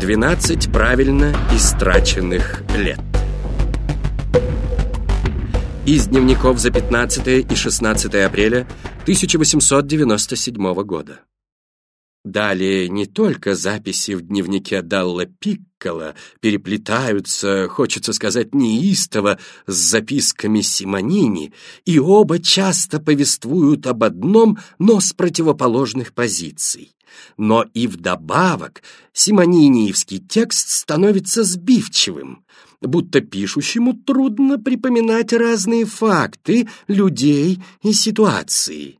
12 правильно истраченных лет. Из дневников за 15 и 16 апреля 1897 года. Далее не только записи в дневнике Далла Пиккола переплетаются, хочется сказать, неистово, с записками Симонини, и оба часто повествуют об одном, но с противоположных позиций. Но и вдобавок симониниевский текст становится сбивчивым, будто пишущему трудно припоминать разные факты, людей и ситуации.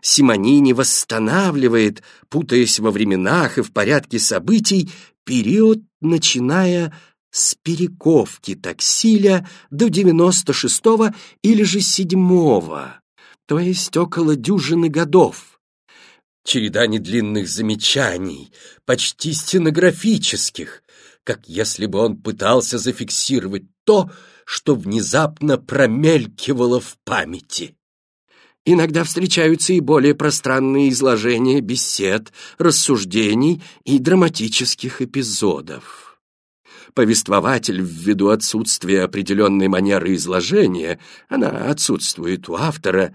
Симонини восстанавливает, путаясь во временах и в порядке событий, период, начиная с перековки таксиля до 96-го или же 7-го, то есть около дюжины годов. Череда недлинных замечаний, почти стенографических, как если бы он пытался зафиксировать то, что внезапно промелькивало в памяти. Иногда встречаются и более пространные изложения бесед, рассуждений и драматических эпизодов. Повествователь, ввиду отсутствия определенной манеры изложения, она отсутствует у автора,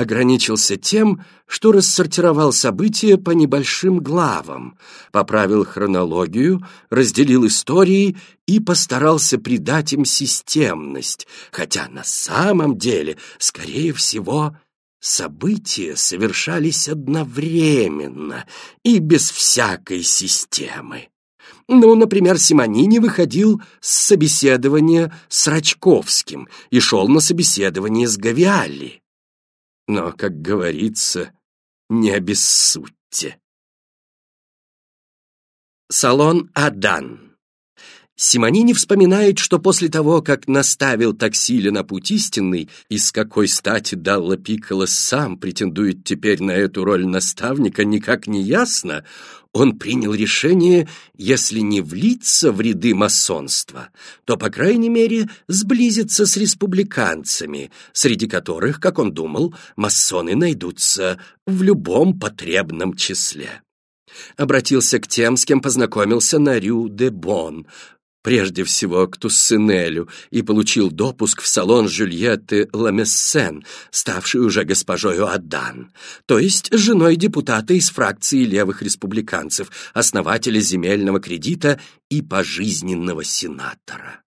ограничился тем, что рассортировал события по небольшим главам, поправил хронологию, разделил истории и постарался придать им системность, хотя на самом деле, скорее всего, События совершались одновременно и без всякой системы. Ну, например, Симонини выходил с собеседования с Рачковским и шел на собеседование с Гавиалли. Но, как говорится, не обессудьте. Салон Адан Симонини вспоминает, что после того, как наставил таксиля на путь истинный, и с какой стати Далла Пикколо сам претендует теперь на эту роль наставника, никак не ясно, он принял решение, если не влиться в ряды масонства, то, по крайней мере, сблизиться с республиканцами, среди которых, как он думал, масоны найдутся в любом потребном числе. Обратился к тем, с кем познакомился на Рю-де-Бон, прежде всего к Туссенелю, и получил допуск в салон Жюльетты Ламессен, ставшей уже госпожою Адан, то есть женой депутата из фракции левых республиканцев, основателя земельного кредита и пожизненного сенатора.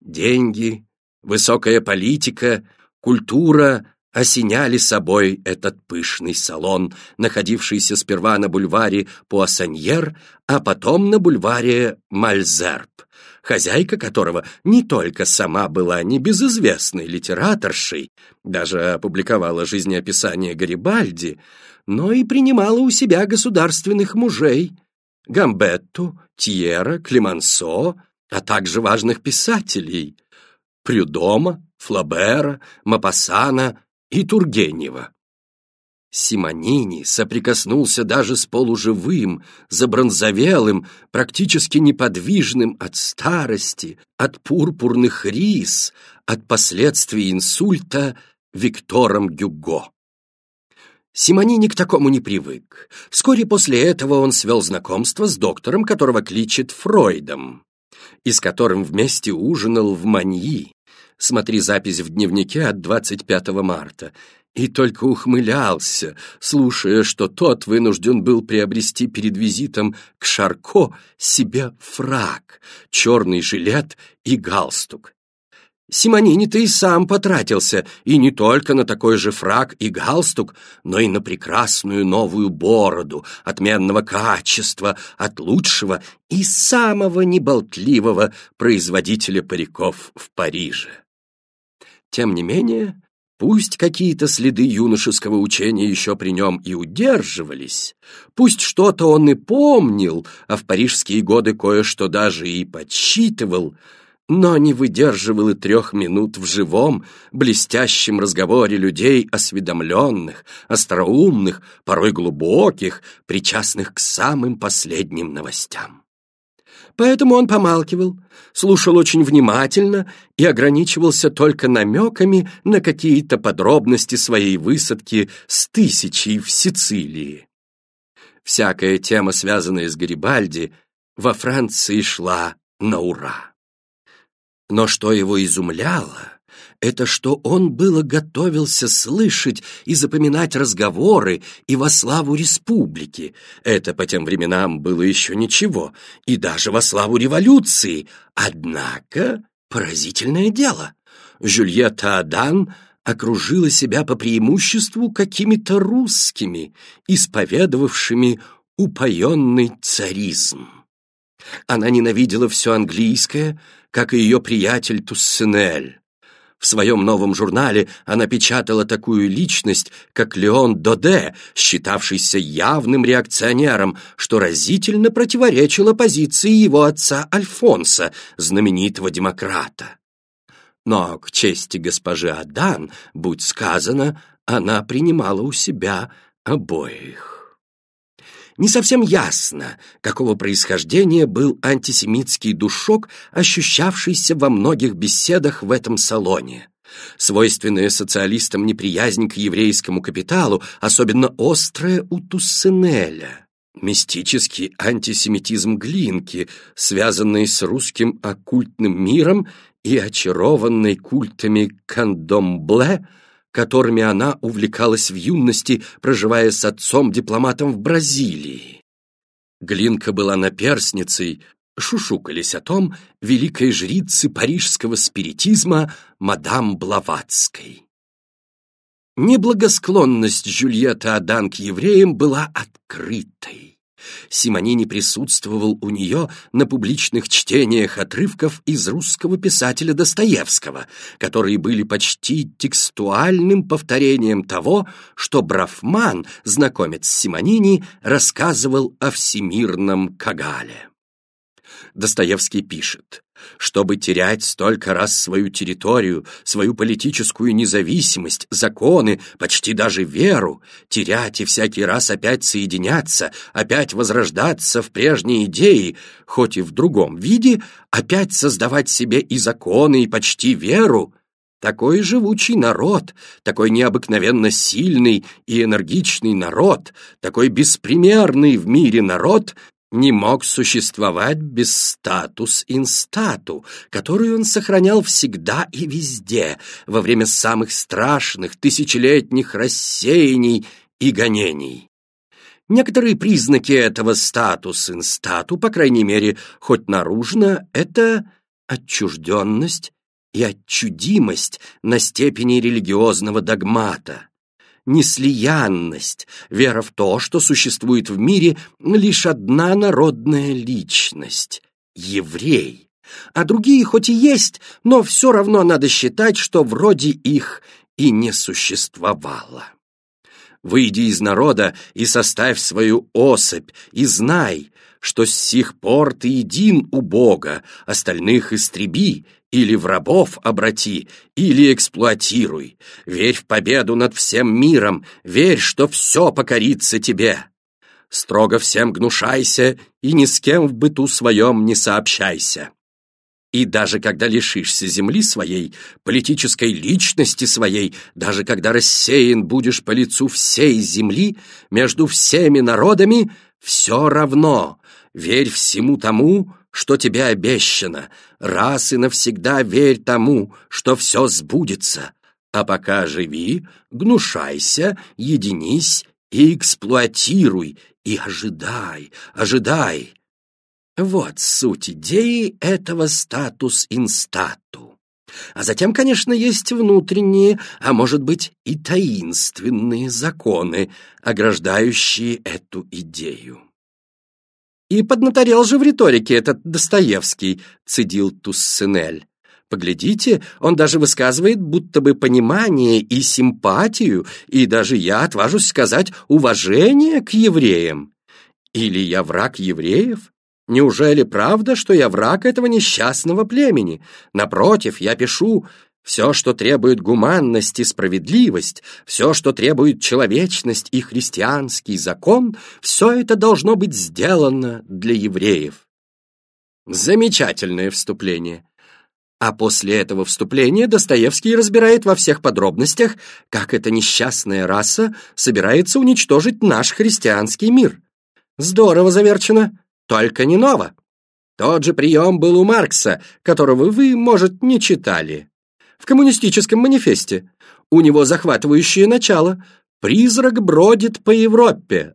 Деньги, высокая политика, культура осеняли собой этот пышный салон, находившийся сперва на бульваре Пуассаньер, а потом на бульваре Мальзерб, хозяйка которого не только сама была небезызвестной литераторшей, даже опубликовала жизнеописание Гарибальди, но и принимала у себя государственных мужей — Гамбетту, Тьера, Климансо, а также важных писателей — Прюдома, Флабера, Мапассана и Тургенева. Симонини соприкоснулся даже с полуживым, забронзовелым, практически неподвижным от старости, от пурпурных рис, от последствий инсульта Виктором Гюго. Симонини к такому не привык. Вскоре после этого он свел знакомство с доктором, которого кличет Фройдом, и с которым вместе ужинал в Маньи, Смотри запись в дневнике от 25 марта. И только ухмылялся, слушая, что тот вынужден был приобрести перед визитом к Шарко себе фрак, черный жилет и галстук. Симонини-то и сам потратился, и не только на такой же фрак и галстук, но и на прекрасную новую бороду, отменного качества, от лучшего и самого неболтливого производителя париков в Париже. Тем не менее, пусть какие-то следы юношеского учения еще при нем и удерживались, пусть что-то он и помнил, а в парижские годы кое-что даже и подсчитывал, но не выдерживал и трех минут в живом, блестящем разговоре людей осведомленных, остроумных, порой глубоких, причастных к самым последним новостям. Поэтому он помалкивал, слушал очень внимательно и ограничивался только намеками на какие-то подробности своей высадки с тысячей в Сицилии. Всякая тема, связанная с Гарибальди, во Франции шла на ура. Но что его изумляло, это что он было готовился слышать и запоминать разговоры и во славу республики. Это по тем временам было еще ничего, и даже во славу революции. Однако поразительное дело. Жюльетта Адан окружила себя по преимуществу какими-то русскими, исповедовавшими упоенный царизм. Она ненавидела все английское, как и ее приятель Туссенель. В своем новом журнале она печатала такую личность, как Леон Доде, считавшийся явным реакционером, что разительно противоречило позиции его отца Альфонса, знаменитого демократа. Но к чести госпожи Адан, будь сказано, она принимала у себя обоих. Не совсем ясно, какого происхождения был антисемитский душок, ощущавшийся во многих беседах в этом салоне. Свойственная социалистам неприязнь к еврейскому капиталу, особенно острая у Туссенеля. Мистический антисемитизм Глинки, связанный с русским оккультным миром и очарованный культами Кандомбле – которыми она увлекалась в юности, проживая с отцом-дипломатом в Бразилии. Глинка была наперсницей, шушукались о том великой жрицы парижского спиритизма мадам Блаватской. Неблагосклонность Жюльетты Адан к евреям была открытой. Симонини присутствовал у нее на публичных чтениях отрывков из русского писателя Достоевского, которые были почти текстуальным повторением того, что Брафман, знакомец Симонини, рассказывал о всемирном Кагале. Достоевский пишет, чтобы терять столько раз свою территорию, свою политическую независимость, законы, почти даже веру, терять и всякий раз опять соединяться, опять возрождаться в прежние идеи, хоть и в другом виде, опять создавать себе и законы, и почти веру, такой живучий народ, такой необыкновенно сильный и энергичный народ, такой беспримерный в мире народ не мог существовать без статус-инстату, который он сохранял всегда и везде, во время самых страшных тысячелетних рассеяний и гонений. Некоторые признаки этого статус-инстату, по крайней мере, хоть наружно, это отчужденность и отчудимость на степени религиозного догмата, неслиянность, вера в то, что существует в мире лишь одна народная личность — еврей. А другие хоть и есть, но все равно надо считать, что вроде их и не существовало. Выйди из народа и составь свою особь, и знай, что с сих пор ты един у Бога, остальных истреби, или в рабов обрати, или эксплуатируй. Верь в победу над всем миром, верь, что все покорится тебе. Строго всем гнушайся и ни с кем в быту своем не сообщайся. И даже когда лишишься земли своей, политической личности своей, даже когда рассеян будешь по лицу всей земли, между всеми народами, все равно верь всему тому, что тебе обещано, раз и навсегда верь тому, что все сбудется, а пока живи, гнушайся, единись и эксплуатируй, и ожидай, ожидай. Вот суть идеи этого статус-инстату. А затем, конечно, есть внутренние, а может быть и таинственные законы, ограждающие эту идею. И поднаторел же в риторике этот Достоевский, цедил Туссенель. Поглядите, он даже высказывает будто бы понимание и симпатию, и даже я отважусь сказать уважение к евреям. Или я враг евреев? Неужели правда, что я враг этого несчастного племени? Напротив, я пишу все, что требует гуманность и справедливость, все, что требует человечность и христианский закон, все это должно быть сделано для евреев. Замечательное вступление. А после этого вступления Достоевский разбирает во всех подробностях, как эта несчастная раса собирается уничтожить наш христианский мир. Здорово заверчено, только не ново. Тот же прием был у Маркса, которого вы, может, не читали. В коммунистическом манифесте. У него захватывающее начало. Призрак бродит по Европе.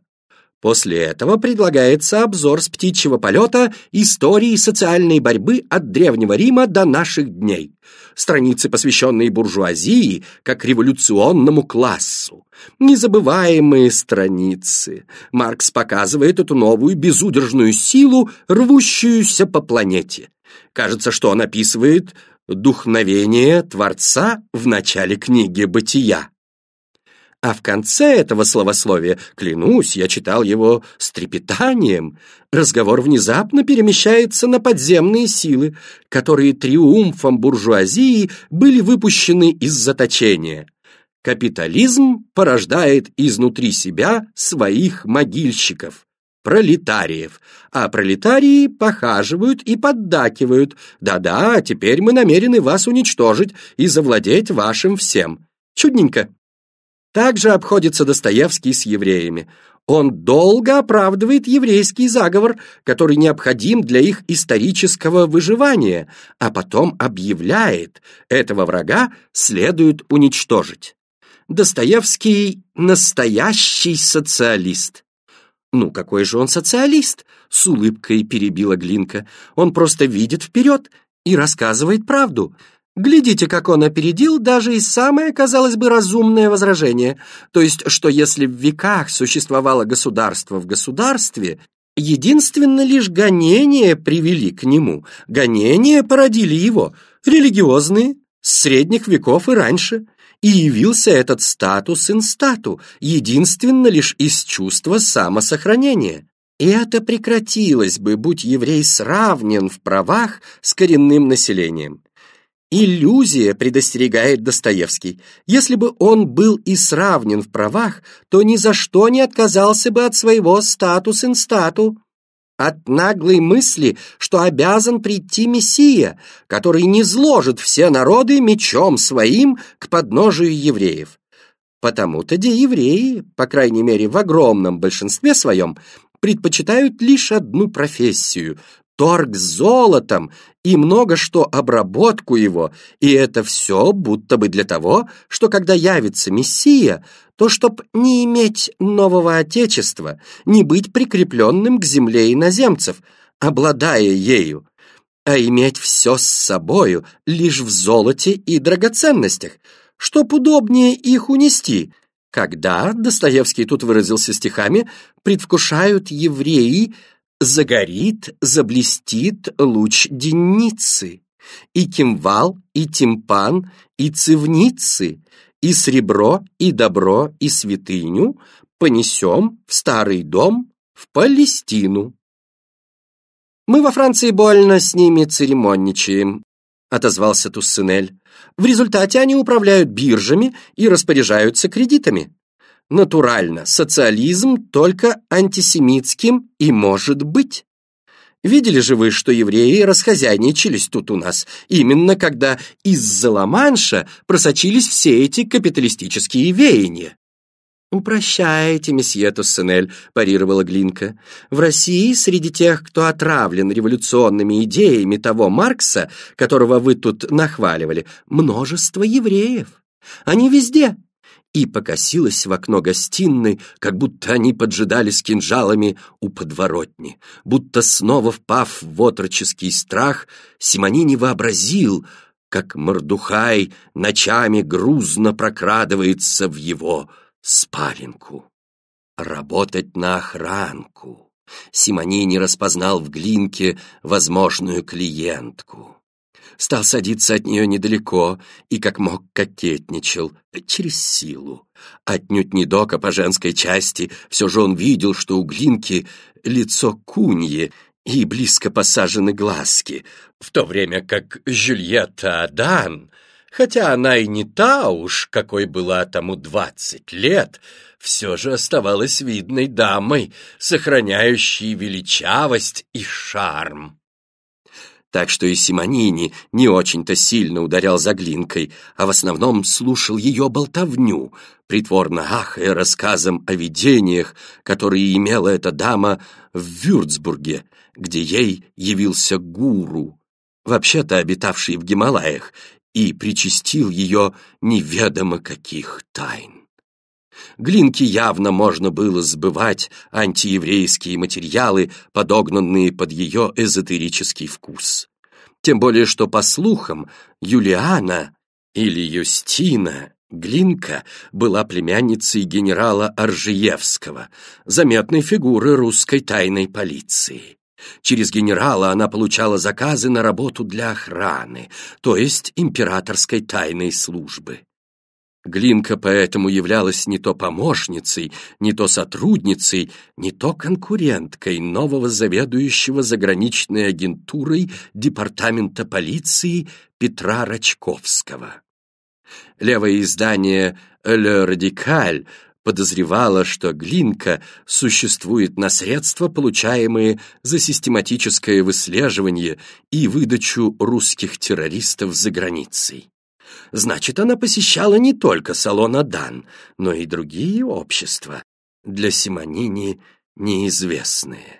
После этого предлагается обзор с птичьего полета истории социальной борьбы от Древнего Рима до наших дней. Страницы, посвященные буржуазии как революционному классу. Незабываемые страницы. Маркс показывает эту новую безудержную силу, рвущуюся по планете. Кажется, что он описывает духновение Творца в начале книги «Бытия». А в конце этого словословия, клянусь, я читал его с трепетанием, разговор внезапно перемещается на подземные силы, которые триумфом буржуазии были выпущены из заточения. Капитализм порождает изнутри себя своих могильщиков, пролетариев, а пролетарии похаживают и поддакивают. Да-да, теперь мы намерены вас уничтожить и завладеть вашим всем. Чудненько. Также обходится Достоевский с евреями. Он долго оправдывает еврейский заговор, который необходим для их исторического выживания, а потом объявляет, этого врага следует уничтожить. Достоевский – настоящий социалист. «Ну, какой же он социалист?» – с улыбкой перебила Глинка. «Он просто видит вперед и рассказывает правду. Глядите, как он опередил даже и самое, казалось бы, разумное возражение, то есть, что если в веках существовало государство в государстве, единственно лишь гонения привели к нему, гонения породили его, религиозные, с средних веков и раньше, и явился этот статус инстату, единственно лишь из чувства самосохранения. И это прекратилось бы, будь еврей сравнен в правах с коренным населением. Иллюзия, предостерегает Достоевский. Если бы он был и сравнен в правах, то ни за что не отказался бы от своего статус-инстату. От наглой мысли, что обязан прийти Мессия, который не зложит все народы мечом своим к подножию евреев. Потому-то де евреи, по крайней мере в огромном большинстве своем, предпочитают лишь одну профессию торг с золотом и много что обработку его, и это все будто бы для того, что когда явится Мессия, то чтоб не иметь нового Отечества, не быть прикрепленным к земле иноземцев, обладая ею, а иметь все с собою лишь в золоте и драгоценностях, чтоб удобнее их унести, когда, Достоевский тут выразился стихами, предвкушают евреи загорит, заблестит луч денницы, и кимвал, и тимпан, и цивницы, и сребро, и добро, и святыню понесем в старый дом, в Палестину. «Мы во Франции больно с ними церемонничаем», — отозвался Туссенель. «В результате они управляют биржами и распоряжаются кредитами. Натурально, социализм только антисемитским и может быть. Видели же вы, что евреи расхозяйничались тут у нас, именно когда из-за Ла-Манша просочились все эти капиталистические веяния? «Упрощайте, месье Туссенель», – парировала Глинка. «В России среди тех, кто отравлен революционными идеями того Маркса, которого вы тут нахваливали, множество евреев. Они везде, и покосилась в окно гостиной, как будто они поджидали с кинжалами у подворотни. Будто снова впав в отроческий страх, Симонини вообразил, как Мордухай ночами грузно прокрадывается в его спаленку. Работать на охранку. Симонини распознал в Глинке возможную клиентку стал садиться от нее недалеко и как мог кокетничал, через силу. Отнюдь не дока по женской части, все же он видел, что у Глинки лицо куньи и близко посажены глазки, в то время как Жюльетта Адан, хотя она и не та уж, какой была тому двадцать лет, все же оставалась видной дамой, сохраняющей величавость и шарм так что и Симонини не очень-то сильно ударял за глинкой, а в основном слушал ее болтовню, притворно ахая рассказом о видениях, которые имела эта дама в Вюрцбурге, где ей явился гуру, вообще-то обитавший в Гималаях, и причастил ее неведомо каких тайн. Глинке явно можно было сбывать антиеврейские материалы, подогнанные под ее эзотерический вкус. Тем более, что, по слухам, Юлиана или Юстина Глинка была племянницей генерала Аржиевского, заметной фигуры русской тайной полиции. Через генерала она получала заказы на работу для охраны, то есть императорской тайной службы. Глинка поэтому являлась не то помощницей, не то сотрудницей, не то конкуренткой нового заведующего заграничной агентурой департамента полиции Петра Рачковского. Левое издание «Le Radical» подозревало, что Глинка существует на средства, получаемые за систематическое выслеживание и выдачу русских террористов за границей. Значит, она посещала не только салон Адан, но и другие общества, для Симонини неизвестные.